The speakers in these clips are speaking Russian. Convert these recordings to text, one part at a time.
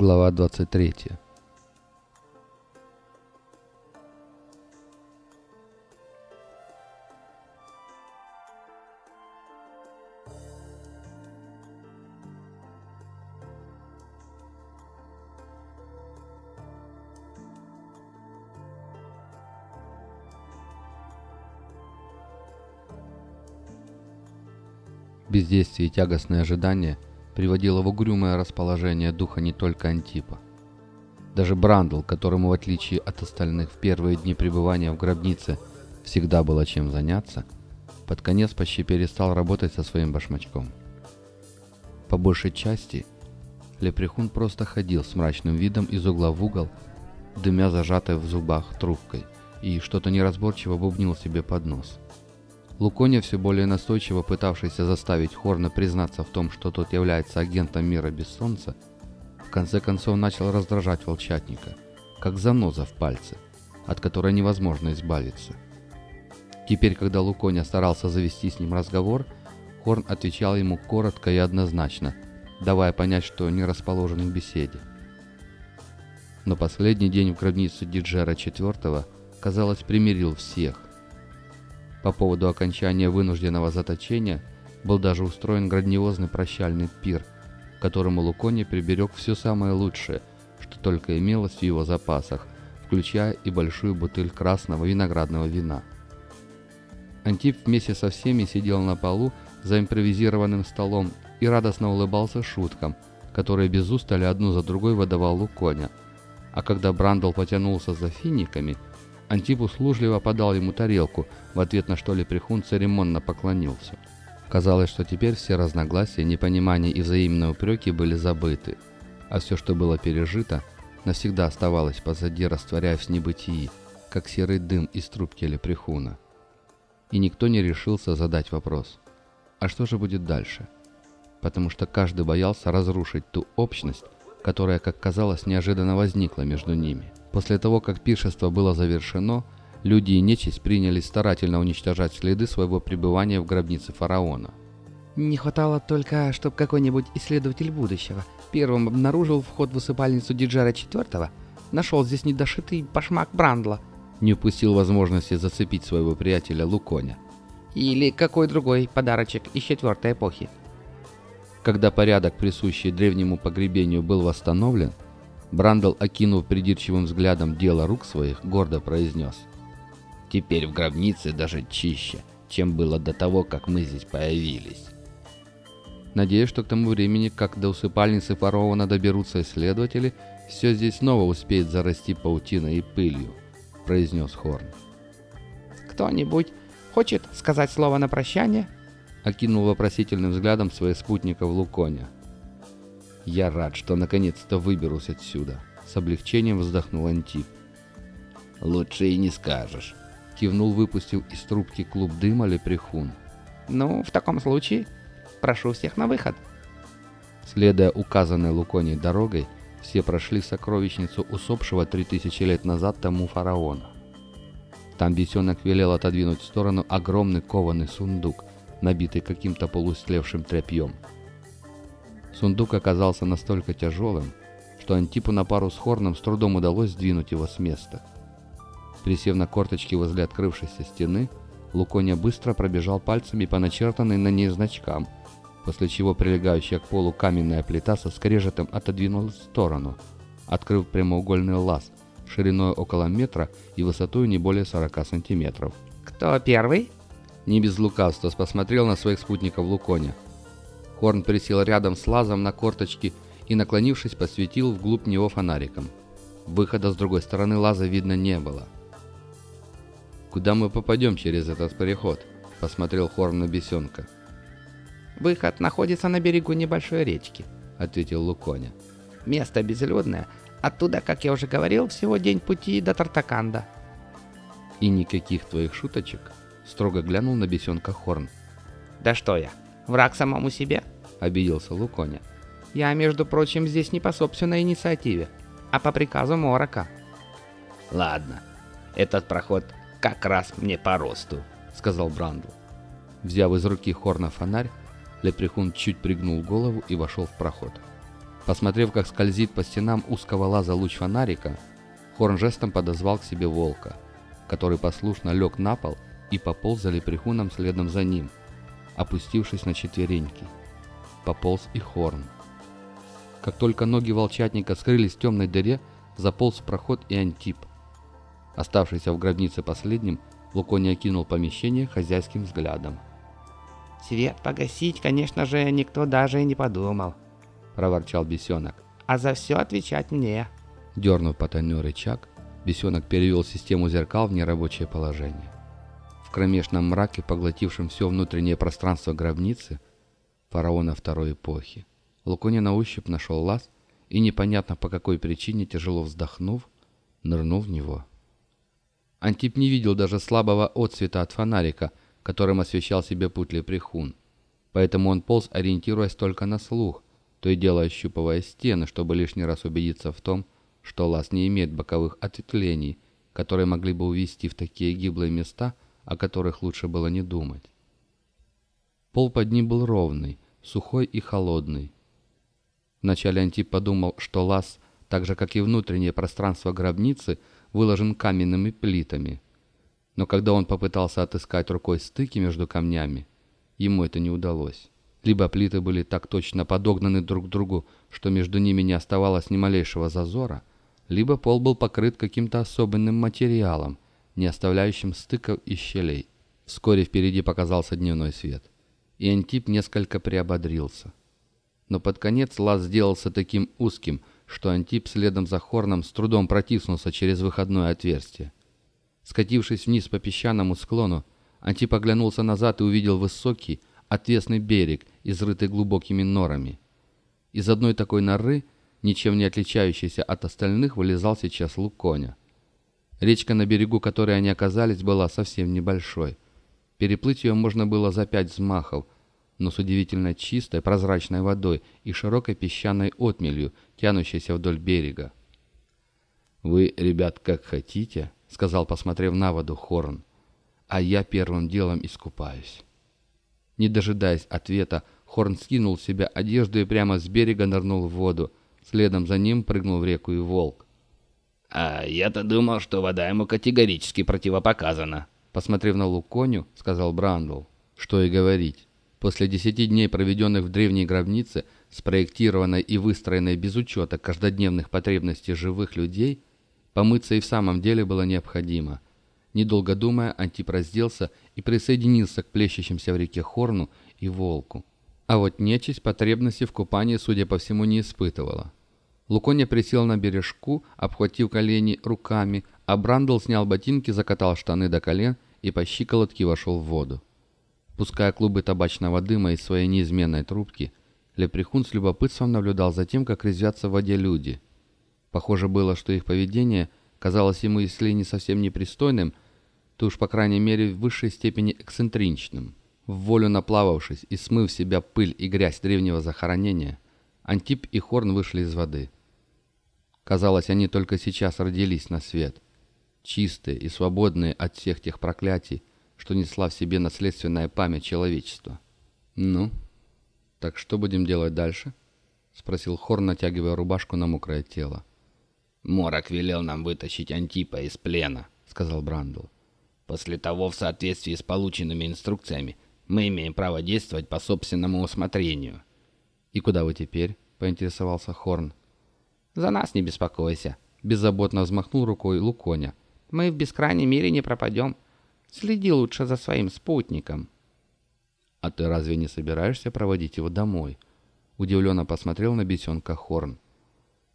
Глава 23 Бездействие и тягостное ожидание приводило в угрюмое расположение духа не только Антипа. Даже Брандл, которому, в отличие от остальных, в первые дни пребывания в гробнице всегда было чем заняться, под конец почти перестал работать со своим башмачком. По большей части, Лепрехун просто ходил с мрачным видом из угла в угол, дымя зажатой в зубах трубкой, и что-то неразборчиво бубнил себе под нос – Луконя, все более настойчиво пытавшийся заставить Хорна признаться в том, что тот является агентом мира без солнца, в конце концов начал раздражать волчатника, как заноза в пальце, от которой невозможно избавиться. Теперь, когда Луконя старался завести с ним разговор, Хорн отвечал ему коротко и однозначно, давая понять, что не расположен к беседе. Но последний день в гробнице Диджера IV, казалось, примирил всех, по поводу окончания вынужденного заточения был даже устроен грандиозный прощальный пир, которому Лукони приберег все самое лучшее, что только имелось в его запасах, включая и большую бутыль красного виноградного вина. Антип вместе со всеми сидел на полу за импровизированным столом и радостно улыбался шуткам, которые без устали одну за другой выдавал Луконя. А когда Брандл потянулся за финиками – Антип услужливо подал ему тарелку, в ответ на что Лепрехун церемонно поклонился. Казалось, что теперь все разногласия, непонимания и взаимные упреки были забыты, а все, что было пережито, навсегда оставалось позади, растворяясь в небытии, как серый дым из трубки Лепрехуна. И никто не решился задать вопрос, а что же будет дальше? Потому что каждый боялся разрушить ту общность, которая, как казалось, неожиданно возникла между ними – После того, как пиршество было завершено, люди и нечисть принялись старательно уничтожать следы своего пребывания в гробнице фараона. Не хватало только, чтобы какой-нибудь исследователь будущего первым обнаружил вход в усыпальницу Диджера IV, нашел здесь недошитый башмак Брандла. Не упустил возможности зацепить своего приятеля Луконя. Или какой другой подарочек из четвертой эпохи. Когда порядок, присущий древнему погребению, был восстановлен, Брандл, окинув придирчивым взглядом дело рук своих, гордо произнес. «Теперь в гробнице даже чище, чем было до того, как мы здесь появились». Надеюсь, что к тому времени, как до усыпальницы фараона доберутся исследователи, все здесь снова успеет зарасти паутиной и пылью, произнес Хорн. «Кто-нибудь хочет сказать слово на прощание?» окинул вопросительным взглядом своих спутников Луконя. «Я рад, что наконец-то выберусь отсюда», — с облегчением вздохнул Антип. «Лучше и не скажешь», — кивнул, выпустил из трубки клуб дыма лепрехун. «Ну, в таком случае, прошу всех на выход». Следуя указанной Луконей дорогой, все прошли сокровищницу усопшего три тысячи лет назад тому фараона. Там бесенок велел отодвинуть в сторону огромный кованый сундук, набитый каким-то полустлевшим тряпьем. Сундук оказался настолько тяжелым, что Антипу на пару с Хорном с трудом удалось сдвинуть его с места. Присев на корточки возле открывшейся стены, Луконя быстро пробежал пальцами по начертанной на ней значкам, после чего прилегающая к полу каменная плита со скрежетом отодвинулась в сторону, открыв прямоугольный лаз шириной около метра и высотой не более 40 сантиметров. «Кто первый?» Не без лукавства посмотрел на своих спутников Луконя. Хорн присел рядом с лазом на корточки и, наклонившись, посветил вглубь него фонариком. Выхода с другой стороны лаза видно не было. «Куда мы попадем через этот переход?» – посмотрел Хорн на бесенка. «Выход находится на берегу небольшой речки», – ответил Луконя. «Место безлюдное. Оттуда, как я уже говорил, всего день пути до Тартаканда». «И никаких твоих шуточек?» – строго глянул на бесенка Хорн. «Да что я, враг самому себе?» — обиделся Луконя. «Я, между прочим, здесь не по собственной инициативе, а по приказу Морока». «Ладно, этот проход как раз мне по росту», — сказал Брандл. Взяв из руки Хорна фонарь, Лепрехун чуть пригнул голову и вошел в проход. Посмотрев, как скользит по стенам узкого лаза луч фонарика, Хорн жестом подозвал к себе волка, который послушно лег на пол и пополз за лепрехуном следом за ним, опустившись на четвереньки. Пополз и Хорн. Как только ноги волчатника скрылись в темной дыре, заполз в проход и Антип. Оставшийся в гробнице последним, Лукони окинул помещение хозяйским взглядом. «Свет погасить, конечно же, никто даже и не подумал», — проворчал бесенок. «А за все отвечать мне». Дернув потайной рычаг, бесенок перевел систему зеркал в нерабочее положение. В кромешном мраке, поглотившем все внутреннее пространство гробницы, фараона второй эпохи, Лукони на ощупь нашел лаз и, непонятно по какой причине, тяжело вздохнув, нырнул в него. Антип не видел даже слабого отсвета от фонарика, которым освещал себе путь лепрехун. Поэтому он полз, ориентируясь только на слух, то и дело ощупывая стены, чтобы лишний раз убедиться в том, что лаз не имеет боковых ответвлений, которые могли бы увести в такие гиблые места, о которых лучше было не думать. Пол под ним был ровный, сухой и холодный. Вначале Антип подумал, что лаз, так же как и внутреннее пространство гробницы, выложен каменными плитами. Но когда он попытался отыскать рукой стыки между камнями, ему это не удалось. Либо плиты были так точно подогнаны друг к другу, что между ними не оставалось ни малейшего зазора, либо пол был покрыт каким-то особенным материалом, не оставляющим стыков и щелей. Вскоре впереди показался дневной свет, и Антип несколько приободрился. Но под конец лаз сделался таким узким, что Антип следом за Хорном с трудом протиснулся через выходное отверстие. Скатившись вниз по песчаному склону, Антип оглянулся назад и увидел высокий, отвесный берег, изрытый глубокими норами. Из одной такой норы, ничем не отличающейся от остальных, вылезал сейчас лук коня. Речка, на берегу которой они оказались, была совсем небольшой. Переплыть ее можно было за пять взмахов, но с удивительно чистой, прозрачной водой и широкой песчаной отмелью, тянущейся вдоль берега. «Вы, ребят, как хотите», — сказал, посмотрев на воду Хорн, — «а я первым делом искупаюсь». Не дожидаясь ответа, Хорн скинул с себя одежду и прямо с берега нырнул в воду. Следом за ним прыгнул в реку и волк. «А я-то думал, что вода ему категорически противопоказана», — посмотрев на Луконю, сказал Брандл. «Что и говорить. После десяти дней, проведенных в древней гробнице, спроектированной и выстроенной без учета каждодневных потребностей живых людей, помыться и в самом деле было необходимо — Недолго думая, Антип разделся и присоединился к плещущимся в реке Хорну и Волку. А вот нечисть потребности в купании, судя по всему, не испытывала. Луконя присел на бережку, обхватив колени руками, а Брандл снял ботинки, закатал штаны до колен и по щиколотке вошел в воду. Пуская клубы табачного дыма из своей неизменной трубки, Лепрехун с любопытством наблюдал за тем, как резвятся в воде люди. Похоже было, что их поведение – казалось ему, если не совсем непристойным, то уж, по крайней мере, в высшей степени эксцентричным. В волю наплававшись и смыв себя пыль и грязь древнего захоронения, Антип и Хорн вышли из воды. Казалось, они только сейчас родились на свет, чистые и свободные от всех тех проклятий, что несла в себе наследственная память человечества. «Ну, так что будем делать дальше?» — спросил Хорн, натягивая рубашку на мокрое тело. «Морок велел нам вытащить Антипа из плена», — сказал Брандл. «После того, в соответствии с полученными инструкциями, мы имеем право действовать по собственному усмотрению». «И куда вы теперь?» — поинтересовался Хорн. «За нас не беспокойся», — беззаботно взмахнул рукой Луконя. «Мы в бескрайнем мире не пропадем. Следи лучше за своим спутником». «А ты разве не собираешься проводить его домой?» Удивленно посмотрел на бесенка Хорн.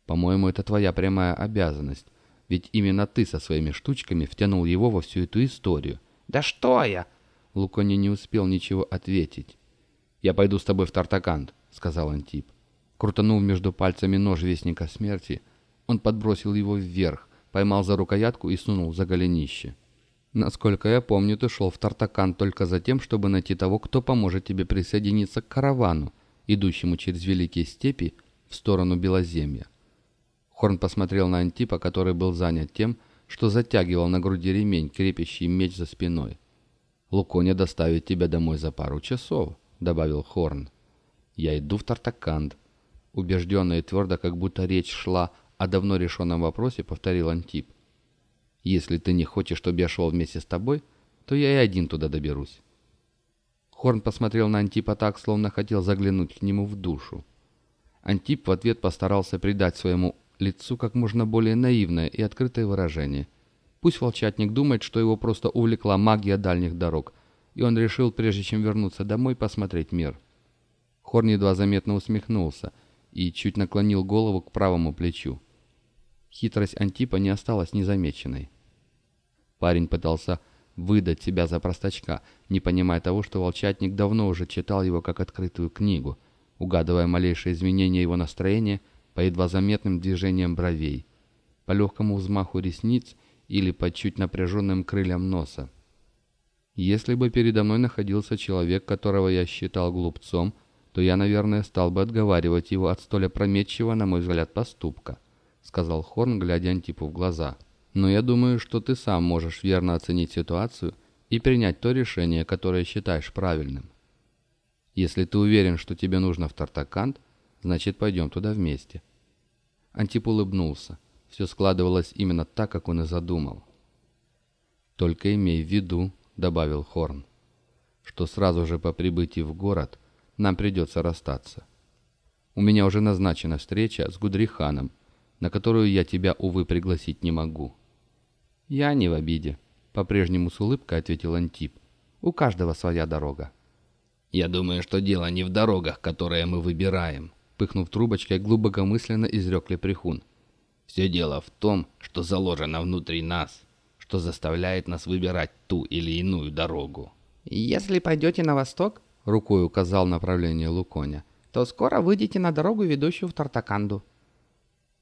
По-моему, это твоя прямая обязанность. Ведь именно ты со своими штучками втянул его во всю эту историю. «Да что я?» Лукони не успел ничего ответить. «Я пойду с тобой в Тартакант», — сказал Антип. Крутанув между пальцами нож Вестника Смерти, он подбросил его вверх, поймал за рукоятку и сунул за голенище. «Насколько я помню, ты шел в Тартакан только за тем, чтобы найти того, кто поможет тебе присоединиться к каравану, идущему через Великие Степи в сторону Белоземья. Хорн посмотрел на Антипа, который был занят тем, что затягивал на груди ремень, крепящий меч за спиной. «Луконя доставит тебя домой за пару часов», — добавил Хорн. «Я иду в Тартаканд. Убежденно и твердо, как будто речь шла о давно решенном вопросе, повторил Антип. «Если ты не хочешь, чтобы я шел вместе с тобой, то я и один туда доберусь». Хорн посмотрел на Антипа так, словно хотел заглянуть к нему в душу. Антип в ответ постарался придать своему лицу как можно более наивное и открытое выражение. Пусть волчатник думает, что его просто увлекла магия дальних дорог, и он решил, прежде чем вернуться домой, посмотреть мир. Хорн едва заметно усмехнулся и чуть наклонил голову к правому плечу. Хитрость Антипа не осталась незамеченной. Парень пытался выдать себя за простачка, не понимая того, что волчатник давно уже читал его как открытую книгу, угадывая малейшие изменения его настроения по едва заметным движениям бровей, по легкому взмаху ресниц или по чуть напряженным крыльям носа. Если бы передо мной находился человек, которого я считал глупцом, то я, наверное, стал бы отговаривать его от столь опрометчивого, на мой взгляд, поступка», — сказал Хорн, глядя Антипу в глаза. «Но я думаю, что ты сам можешь верно оценить ситуацию и принять то решение, которое считаешь правильным. Если ты уверен, что тебе нужно в Тартакант, значит, пойдем туда вместе». Антип улыбнулся. Все складывалось именно так, как он и задумал. «Только имей в виду», — добавил Хорн, — «что сразу же по прибытии в город — нам придется расстаться. У меня уже назначена встреча с Гудриханом, на которую я тебя, увы, пригласить не могу». «Я не в обиде», — по-прежнему с улыбкой ответил Антип. «У каждого своя дорога». «Я думаю, что дело не в дорогах, которые мы выбираем», — пыхнув трубочкой, глубокомысленно изрек Лепрехун. «Все дело в том, что заложено внутри нас, что заставляет нас выбирать ту или иную дорогу». «Если пойдете на восток, рукой указал направление Луконя, то скоро выйдете на дорогу, ведущую в Тартаканду.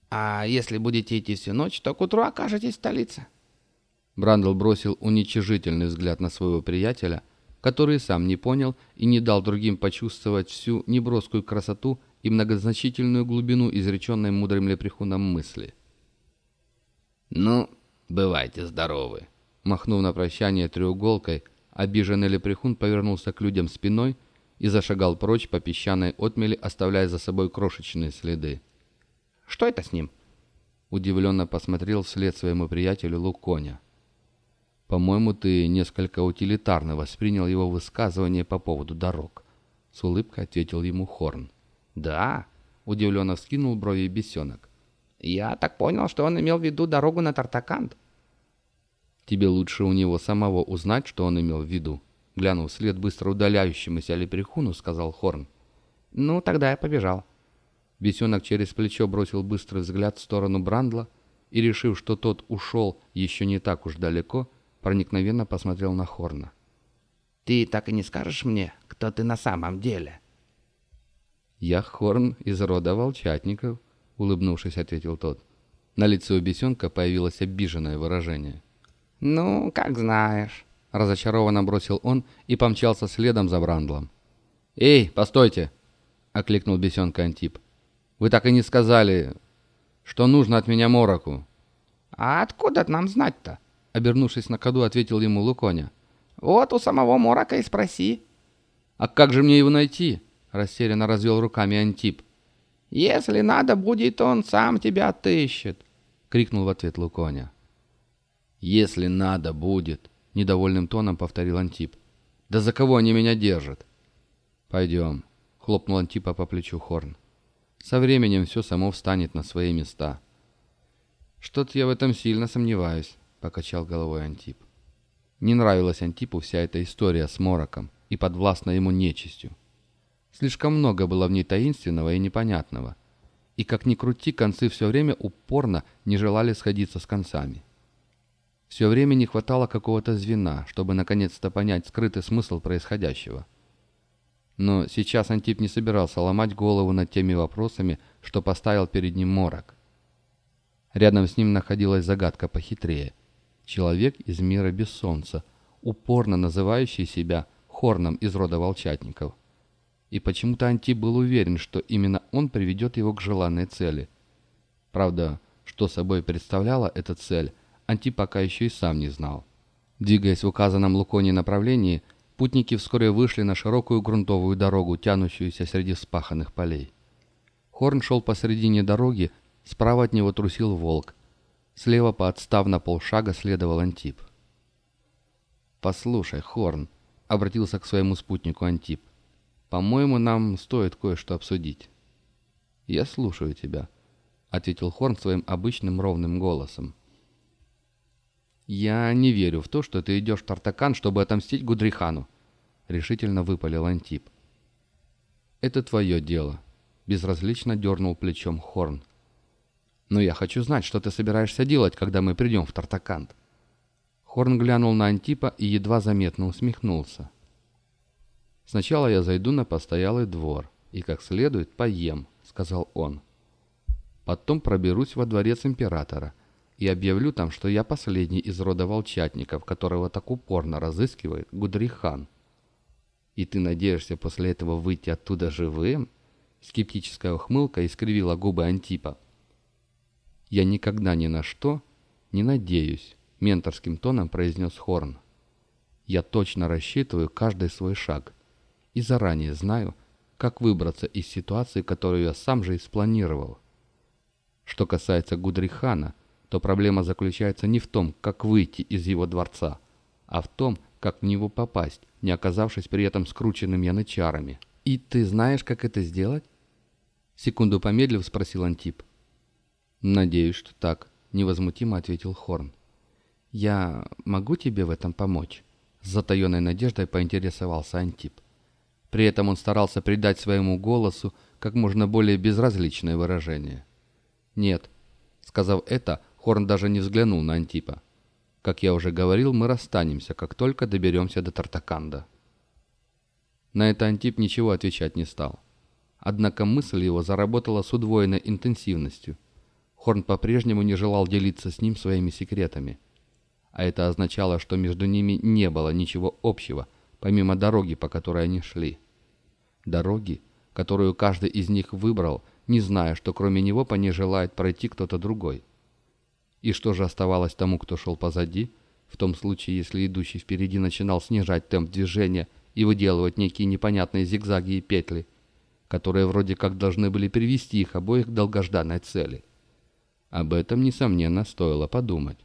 А если будете идти всю ночь, то к утру окажетесь в столице. Брандл бросил уничижительный взгляд на своего приятеля, который сам не понял и не дал другим почувствовать всю неброскую красоту и многозначительную глубину изреченной мудрым лепрехуном мысли. «Ну, бывайте здоровы!» Махнув на прощание треуголкой, Обиженный лепрехун повернулся к людям спиной и зашагал прочь по песчаной отмели, оставляя за собой крошечные следы. «Что это с ним?» Удивленно посмотрел вслед своему приятелю Луконя. «По-моему, ты несколько утилитарно воспринял его высказывание по поводу дорог», — с улыбкой ответил ему Хорн. «Да», — удивленно вскинул брови бесенок. «Я так понял, что он имел в виду дорогу на Тартакант». Тебе лучше у него самого узнать, что он имел в виду. Глянув вслед быстро удаляющемуся лепрехуну, сказал Хорн. «Ну, тогда я побежал». Бесенок через плечо бросил быстрый взгляд в сторону Брандла и, решив, что тот ушел еще не так уж далеко, проникновенно посмотрел на Хорна. «Ты так и не скажешь мне, кто ты на самом деле?» «Я Хорн из рода волчатников», — улыбнувшись, ответил тот. На лице у бесенка появилось обиженное выражение. «Ну, как знаешь», — разочарованно бросил он и помчался следом за Брандлом. «Эй, постойте!» — окликнул бесенка Антип. «Вы так и не сказали, что нужно от меня Мороку». «А откуда нам знать-то?» — обернувшись на ходу, ответил ему Луконя. «Вот у самого Морока и спроси». «А как же мне его найти?» — растерянно развел руками Антип. «Если надо будет, он сам тебя отыщет», — крикнул в ответ Луконя. «Если надо будет», — недовольным тоном повторил Антип. «Да за кого они меня держат?» «Пойдем», — хлопнул Антипа по плечу Хорн. «Со временем все само встанет на свои места». «Что-то я в этом сильно сомневаюсь», — покачал головой Антип. Не нравилась Антипу вся эта история с Мороком и подвластной ему нечистью. Слишком много было в ней таинственного и непонятного. И как ни крути, концы все время упорно не желали сходиться с концами. Все время не хватало какого-то звена, чтобы наконец-то понять скрытый смысл происходящего. Но сейчас Антип не собирался ломать голову над теми вопросами, что поставил перед ним Морок. Рядом с ним находилась загадка похитрее. Человек из мира без солнца, упорно называющий себя Хорном из рода волчатников. И почему-то Антип был уверен, что именно он приведет его к желанной цели. Правда, что собой представляла эта цель, Антип пока еще и сам не знал. Двигаясь в указанном Луконе направлении, путники вскоре вышли на широкую грунтовую дорогу, тянущуюся среди спаханных полей. Хорн шел посредине дороги, справа от него трусил волк. Слева, поотстав на полшага, следовал Антип. «Послушай, Хорн», — обратился к своему спутнику Антип, — «по-моему, нам стоит кое-что обсудить». «Я слушаю тебя», — ответил Хорн своим обычным ровным голосом. «Я не верю в то, что ты идешь в Тартакан, чтобы отомстить Гудрихану», — решительно выпалил Антип. «Это твое дело», — безразлично дернул плечом Хорн. «Но я хочу знать, что ты собираешься делать, когда мы придем в Тартакант». Хорн глянул на Антипа и едва заметно усмехнулся. «Сначала я зайду на постоялый двор и как следует поем», — сказал он. «Потом проберусь во дворец императора» и объявлю там, что я последний из рода волчатников, которого так упорно разыскивает Гудрихан. И ты надеешься после этого выйти оттуда живым?» Скептическая ухмылка искривила губы Антипа. «Я никогда ни на что не надеюсь», — менторским тоном произнес Хорн. «Я точно рассчитываю каждый свой шаг и заранее знаю, как выбраться из ситуации, которую я сам же и спланировал. Что касается Гудрихана, то проблема заключается не в том, как выйти из его дворца, а в том, как в него попасть, не оказавшись при этом скрученным янычарами. «И ты знаешь, как это сделать?» Секунду помедлив, спросил Антип. «Надеюсь, что так», — невозмутимо ответил Хорн. «Я могу тебе в этом помочь?» С затаенной надеждой поинтересовался Антип. При этом он старался придать своему голосу как можно более безразличное выражение. «Нет», — сказав это, Хорн даже не взглянул на Антипа. «Как я уже говорил, мы расстанемся, как только доберемся до Тартаканда». На это Антип ничего отвечать не стал. Однако мысль его заработала с удвоенной интенсивностью. Хорн по-прежнему не желал делиться с ним своими секретами. А это означало, что между ними не было ничего общего, помимо дороги, по которой они шли. Дороги, которую каждый из них выбрал, не зная, что кроме него по ней желает пройти кто-то другой. И что же оставалось тому, кто шел позади, в том случае, если идущий впереди начинал снижать темп движения и выделывать некие непонятные зигзаги и петли, которые вроде как должны были привести их обоих к долгожданной цели. Об этом, несомненно, стоило подумать.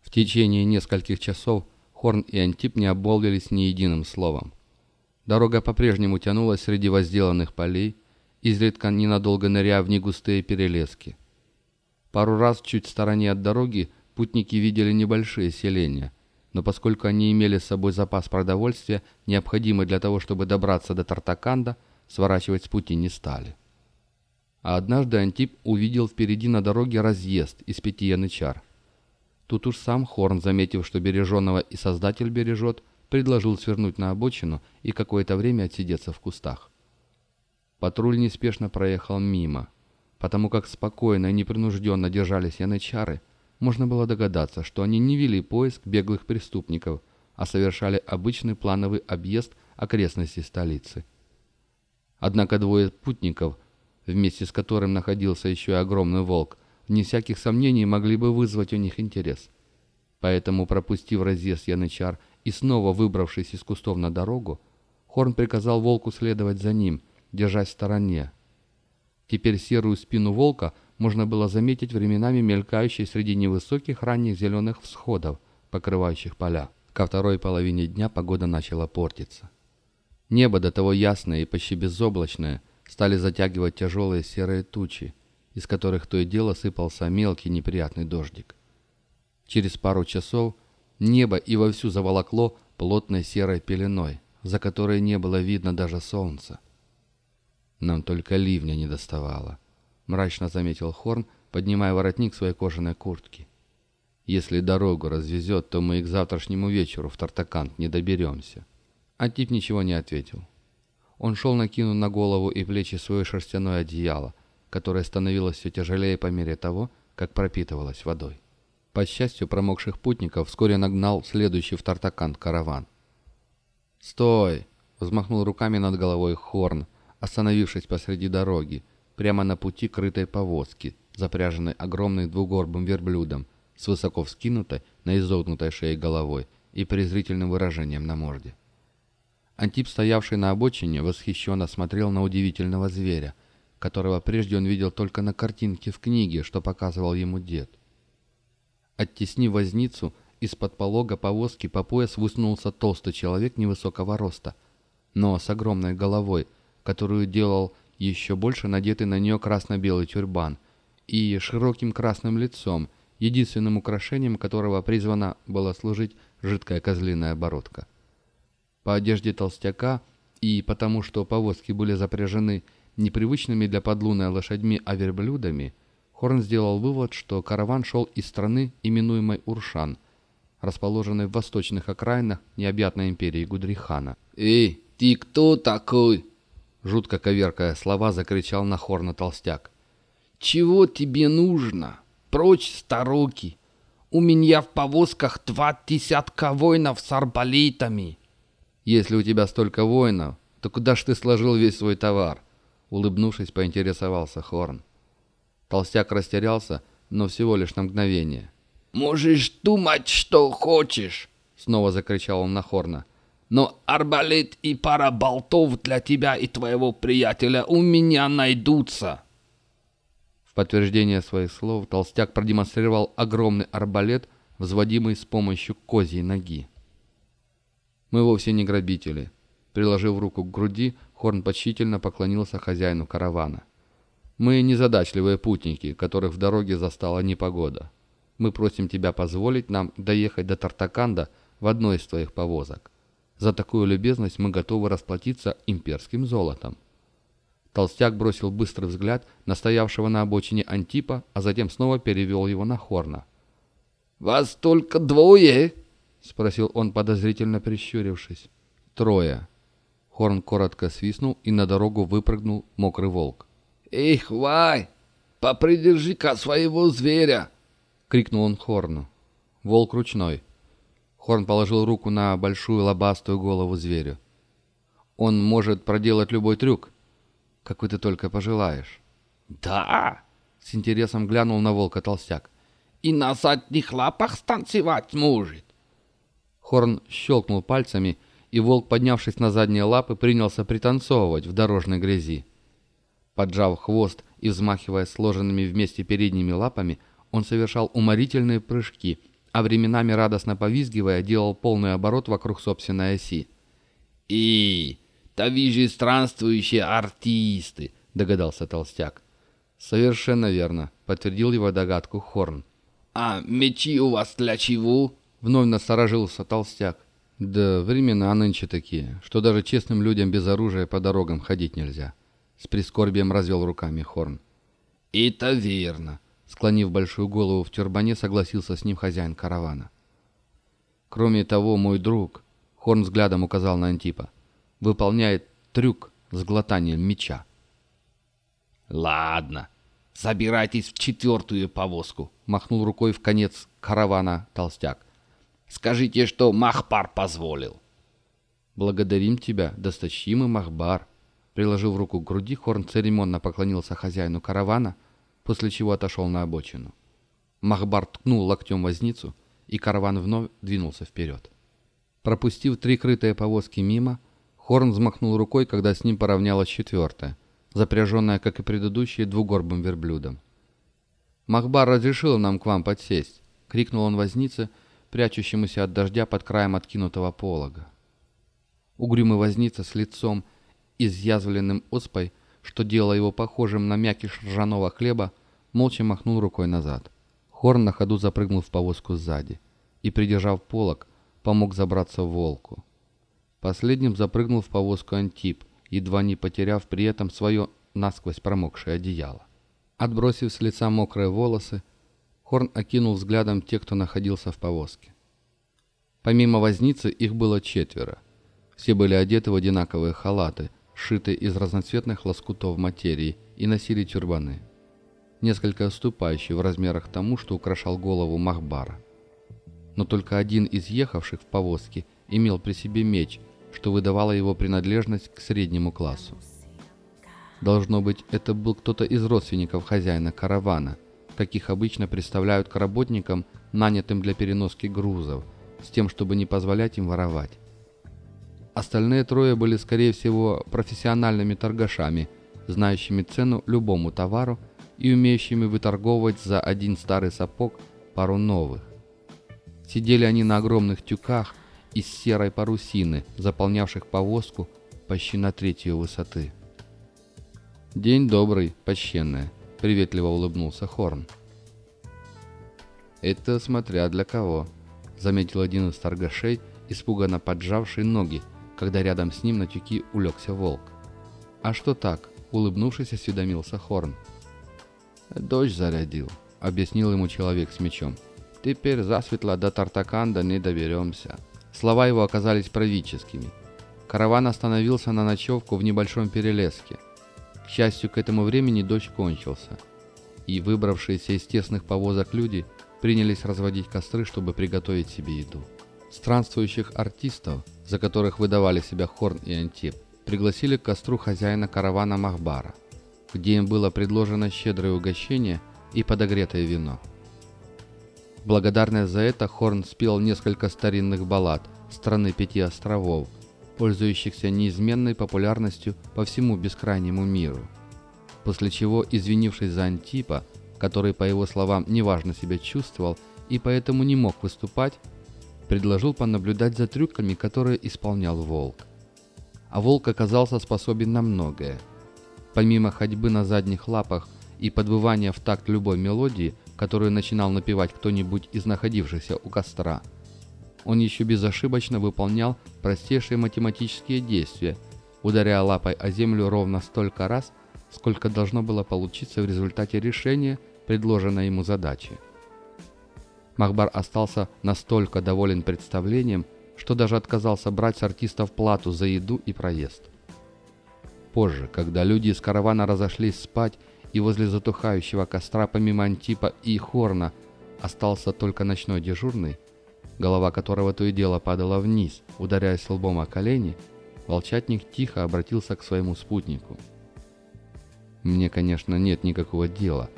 В течение нескольких часов Хорн и Антип не обмолвились ни единым словом. Дорога по-прежнему тянулась среди возделанных полей, изредка ненадолго ныряя в негустые перелески. Пару раз чуть в стороне от дороги путники видели небольшие селения, но поскольку они имели с собой запас продовольствия, необходимый для того, чтобы добраться до Тартаканда, сворачивать с пути не стали. А однажды Антип увидел впереди на дороге разъезд из пяти янычар. Тут уж сам Хорн, заметив, что береженного и Создатель бережет, предложил свернуть на обочину и какое-то время отсидеться в кустах. Патруль неспешно проехал мимо. Потому как спокойно и непринужденно держались янычары, можно было догадаться, что они не вели поиск беглых преступников, а совершали обычный плановый объезд окрестностей столицы. Однако двое путников, вместе с которым находился еще и огромный волк, вне всяких сомнений могли бы вызвать у них интерес. Поэтому, пропустив разъезд Янычар и снова выбравшись из кустов на дорогу, Хорн приказал волку следовать за ним, держась в стороне. Теперь серую спину волка можно было заметить временами мелькающей среди невысоких ранних зеленых всходов, покрывающих поля. Ко второй половине дня погода начала портиться. Небо, до того ясное и почти безоблачное, стали затягивать тяжелые серые тучи, из которых то и дело сыпался мелкий неприятный дождик. Через пару часов небо и вовсю заволокло плотной серой пеленой, за которой не было видно даже солнца. «Нам только ливня не доставало», — мрачно заметил Хорн, поднимая воротник своей кожаной куртки. «Если дорогу развезет, то мы и к завтрашнему вечеру в Тартакант не доберемся». А тип ничего не ответил. Он шел, накинув на голову и плечи свое шерстяное одеяло, которое становилось все тяжелее по мере того, как пропитывалось водой. По счастью, промокших путников вскоре нагнал следующий в Тартакант караван. «Стой!» — взмахнул руками над головой Хорн, остановившись посреди дороги, прямо на пути крытой повозки, запряженной огромным двугорбым верблюдом, с высоко вскинутой на изогнутой шее головой и презрительным выражением на морде. Антип, стоявший на обочине, восхищенно смотрел на удивительного зверя, которого прежде он видел только на картинке в книге, что показывал ему дед. Оттеснив возницу, из-под полога повозки по пояс высунулся толстый человек невысокого роста, но с огромной головой, которую делал еще больше надетый на нее красно-белый тюрбан, и широким красным лицом, единственным украшением которого призвана была служить жидкая козлиная бородка. По одежде толстяка и потому, что повозки были запряжены непривычными для подлуная лошадьми, а верблюдами, Хорн сделал вывод, что караван шел из страны, именуемой Уршан, расположенной в восточных окраинах необъятной империи Гудрихана. «Эй, ты кто такой?» Жутко коверкая слова, закричал на Хорна толстяк. «Чего тебе нужно? Прочь старуки! У меня в повозках два десятка воинов с арбалетами!» «Если у тебя столько воинов, то куда ж ты сложил весь свой товар?» Улыбнувшись, поинтересовался Хорн. Толстяк растерялся, но всего лишь на мгновение. «Можешь думать, что хочешь!» Снова закричал он на Хорна. «Но арбалет и пара болтов для тебя и твоего приятеля у меня найдутся!» В подтверждение своих слов толстяк продемонстрировал огромный арбалет, взводимый с помощью козьей ноги. «Мы вовсе не грабители», Приложив руку к груди, Хорн почтительно поклонился хозяину каравана. «Мы незадачливые путники, которых в дороге застала непогода. Мы просим тебя позволить нам доехать до Тартаканда в одной из твоих повозок. За такую любезность мы готовы расплатиться имперским золотом». Толстяк бросил быстрый взгляд на стоявшего на обочине Антипа, а затем снова перевел его на Хорна. «Вас только двое?» — спросил он, подозрительно прищурившись. «Трое», Хорн коротко свистнул, и на дорогу выпрыгнул мокрый волк. «Эй, Вай, попридержи-ка своего зверя!» — крикнул он Хорну. Волк ручной. Хорн положил руку на большую лобастую голову зверю. «Он может проделать любой трюк, какой ты только пожелаешь». «Да!» — с интересом глянул на волка толстяк. «И на задних лапах станцевать может!» Хорн щелкнул пальцами, и волк, поднявшись на задние лапы, принялся пританцовывать в дорожной грязи. Поджав хвост и взмахивая сложенными вместе передними лапами, он совершал уморительные прыжки, а временами радостно повизгивая делал полный оборот вокруг собственной оси. «И, да вижу странствующие артисты», — догадался толстяк. «Совершенно верно», — подтвердил его догадку Хорн. «А мечи у вас для чего?» — вновь насторожился толстяк. Да, времена нынче такие, что даже честным людям без оружия по дорогам ходить нельзя. С прискорбием развел руками Хорн. «Это верно», — склонив большую голову в тюрбане, согласился с ним хозяин каравана. «Кроме того, мой друг», — Хорн взглядом указал на Антипа, — «выполняет трюк с глотанием меча». «Ладно, забирайтесь в четвертую повозку», — махнул рукой в конец каравана толстяк. Скажите, что Махбар позволил». «Благодарим тебя, досточимый Махбар». Приложив руку к груди, Хорн церемонно поклонился хозяину каравана, после чего отошел на обочину. Махбар ткнул локтем возницу, и караван вновь двинулся вперед. Пропустив три крытые повозки мимо, Хорн взмахнул рукой, когда с ним поравнялась четвертая, запряженная, как и предыдущие, двугорбым верблюдом. «Махбар разрешил нам к вам подсесть!» — крикнул он вознице, — прячущемуся от дождя под краем откинутого полога. Угрюмый возница с лицом, изъязвленным оспой, что делало его похожим на мякиш ржаного хлеба, молча махнул рукой назад. Хорн на ходу запрыгнул в повозку сзади и, придержав полог, помог забраться в волку. Последним запрыгнул в повозку Антип, едва не потеряв при этом свое насквозь промокшее одеяло. Отбросив с лица мокрые волосы, Хорн окинул взглядом тех, кто находился в повозке. Помимо возницы их было четверо. Все были одеты в одинаковые халаты, сшитые из разноцветных лоскутов материи, и носили тюрбаны. Несколько уступающие в размерах тому, что украшал голову Махбара. Но только один из ехавших в повозке имел при себе меч, что выдавало его принадлежность к среднему классу. Должно быть, это был кто-то из родственников хозяина каравана – каких обычно представляют к работникам, нанятым для переноски грузов, с тем, чтобы не позволять им воровать. Остальные трое были, скорее всего, профессиональными торгашами, знающими цену любому товару и умеющими выторговывать за один старый сапог пару новых. Сидели они на огромных тюках из серой парусины, заполнявших повозку почти на третью высоты. «День добрый, почтенная», — приветливо улыбнулся Хорн. «Это смотря для кого», — заметил один из торгашей, испуганно поджавший ноги, когда рядом с ним на тюки улегся волк. «А что так?» — улыбнувшись, осведомился Хорн. «Дождь зарядил», — объяснил ему человек с мечом. «Теперь засветло до Тартаканда не доберемся». Слова его оказались правительскими. Караван остановился на ночевку в небольшом перелеске. К счастью, к этому времени дождь кончился, и выбравшиеся из тесных повозок люди принялись разводить костры, чтобы приготовить себе еду. Странствующих артистов, за которых выдавали себя Хорн и Антип, пригласили к костру хозяина каравана Махбара, где им было предложено щедрое угощение и подогретое вино. Благодарность за это Хорн спел несколько старинных баллад страны пяти островов, пользующихся неизменной популярностью по всему бескрайнему миру. После чего, извинившись за Антипа, который, по его словам, неважно себя чувствовал и поэтому не мог выступать, предложил понаблюдать за трюками, которые исполнял волк. А волк оказался способен на многое. Помимо ходьбы на задних лапах и подвывания в такт любой мелодии, которую начинал напевать кто-нибудь из находившихся у костра – он еще безошибочно выполнял простейшие математические действия, ударяя лапой о землю ровно столько раз, сколько должно было получиться в результате решения предложенной ему задачи. Махбар остался настолько доволен представлением, что даже отказался брать с артистов плату за еду и проезд. Позже, когда люди из каравана разошлись спать, и возле затухающего костра помимо Антипа и Хорна остался только ночной дежурный, голова которого то и дело падала вниз, ударяясь лбом о колени, волчатник тихо обратился к своему спутнику. «Мне, конечно, нет никакого дела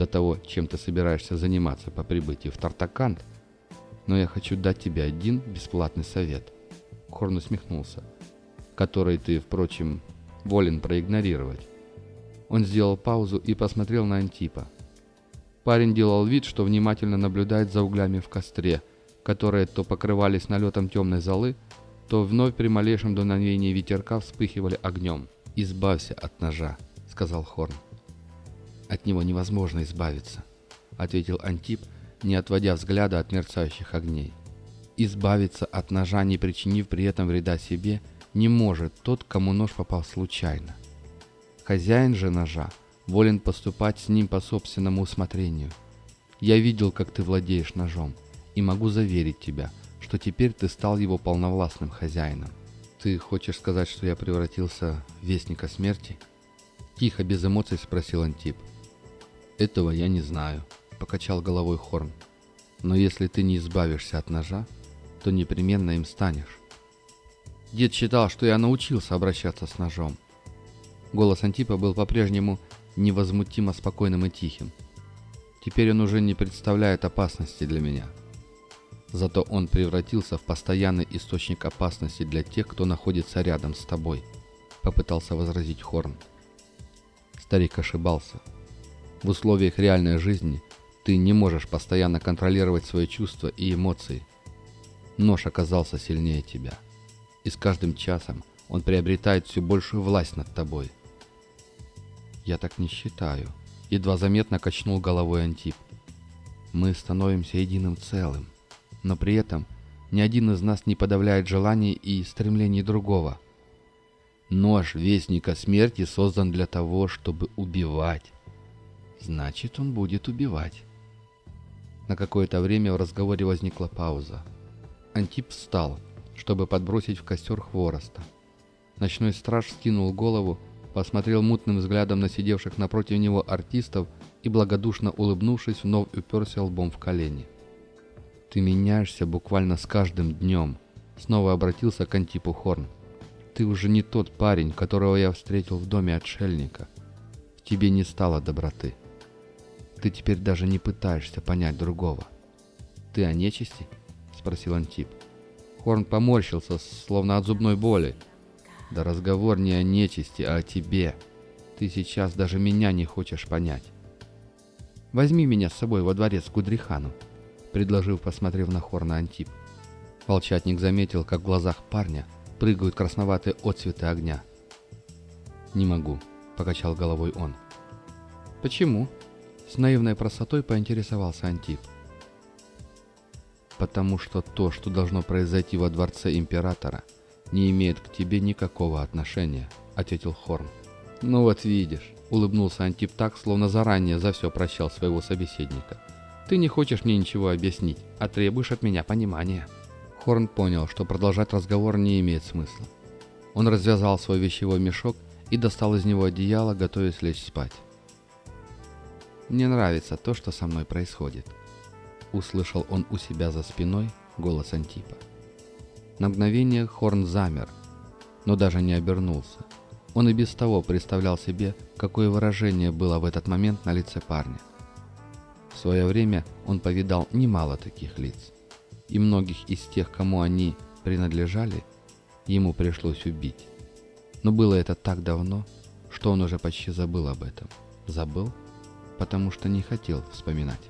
до того, чем ты собираешься заниматься по прибытии в Тартакант, но я хочу дать тебе один бесплатный совет». Хорн усмехнулся, который ты, впрочем, волен проигнорировать. Он сделал паузу и посмотрел на Антипа. Парень делал вид, что внимательно наблюдает за углями в костре, которые то покрывались налетом темной золы, то вновь при малейшем дуновении ветерка вспыхивали огнем. «Избавься от ножа», — сказал Хорн. «От него невозможно избавиться», — ответил Антип, не отводя взгляда от мерцающих огней. «Избавиться от ножа, не причинив при этом вреда себе, не может тот, кому нож попал случайно. Хозяин же ножа волен поступать с ним по собственному усмотрению. Я видел, как ты владеешь ножом и могу заверить тебя, что теперь ты стал его полновластным хозяином. Ты хочешь сказать, что я превратился в вестника смерти? Тихо, без эмоций спросил Антип. Этого я не знаю, покачал головой Хорн. Но если ты не избавишься от ножа, то непременно им станешь. Дед считал, что я научился обращаться с ножом. Голос Антипа был по-прежнему невозмутимо спокойным и тихим. Теперь он уже не представляет опасности для меня. Зато он превратился в постоянный источник опасности для тех, кто находится рядом с тобой», — попытался возразить Хорн. Старик ошибался. В условиях реальной жизни ты не можешь постоянно контролировать свои чувства и эмоции. Нож оказался сильнее тебя. И с каждым часом он приобретает все большую власть над тобой. «Я так не считаю», — едва заметно качнул головой Антип. «Мы становимся единым целым но при этом ни один из нас не подавляет желаний и стремлений другого. Нож Вестника Смерти создан для того, чтобы убивать. Значит, он будет убивать. На какое-то время в разговоре возникла пауза. Антип встал, чтобы подбросить в костер хвороста. Ночной страж скинул голову, посмотрел мутным взглядом на сидевших напротив него артистов и, благодушно улыбнувшись, вновь уперся лбом в колени. «Ты меняешься буквально с каждым днем», — снова обратился к Антипу Хорн. «Ты уже не тот парень, которого я встретил в доме отшельника. В тебе не стало доброты. Ты теперь даже не пытаешься понять другого». «Ты о нечисти?» — спросил Антип. Хорн поморщился, словно от зубной боли. «Да разговор не о нечисти, а о тебе. Ты сейчас даже меня не хочешь понять. Возьми меня с собой во дворец к Гудрихану, предложил, посмотрев на Хорна Антип. Волчатник заметил, как в глазах парня прыгают красноватые отцветы огня. «Не могу», — покачал головой он. «Почему?» — с наивной простотой поинтересовался Антип. «Потому что то, что должно произойти во дворце Императора, не имеет к тебе никакого отношения», — ответил Хорн. «Ну вот видишь», — улыбнулся Антип так, словно заранее за все прощал своего собеседника. «Ты не хочешь мне ничего объяснить, а требуешь от меня понимания». Хорн понял, что продолжать разговор не имеет смысла. Он развязал свой вещевой мешок и достал из него одеяло, готовясь лечь спать. «Мне нравится то, что со мной происходит», — услышал он у себя за спиной голос Антипа. На мгновение Хорн замер, но даже не обернулся. Он и без того представлял себе, какое выражение было в этот момент на лице парня. В свое время он повидал немало таких лиц, и многих из тех, кому они принадлежали, ему пришлось убить. Но было это так давно, что он уже почти забыл об этом. Забыл, потому что не хотел вспоминать.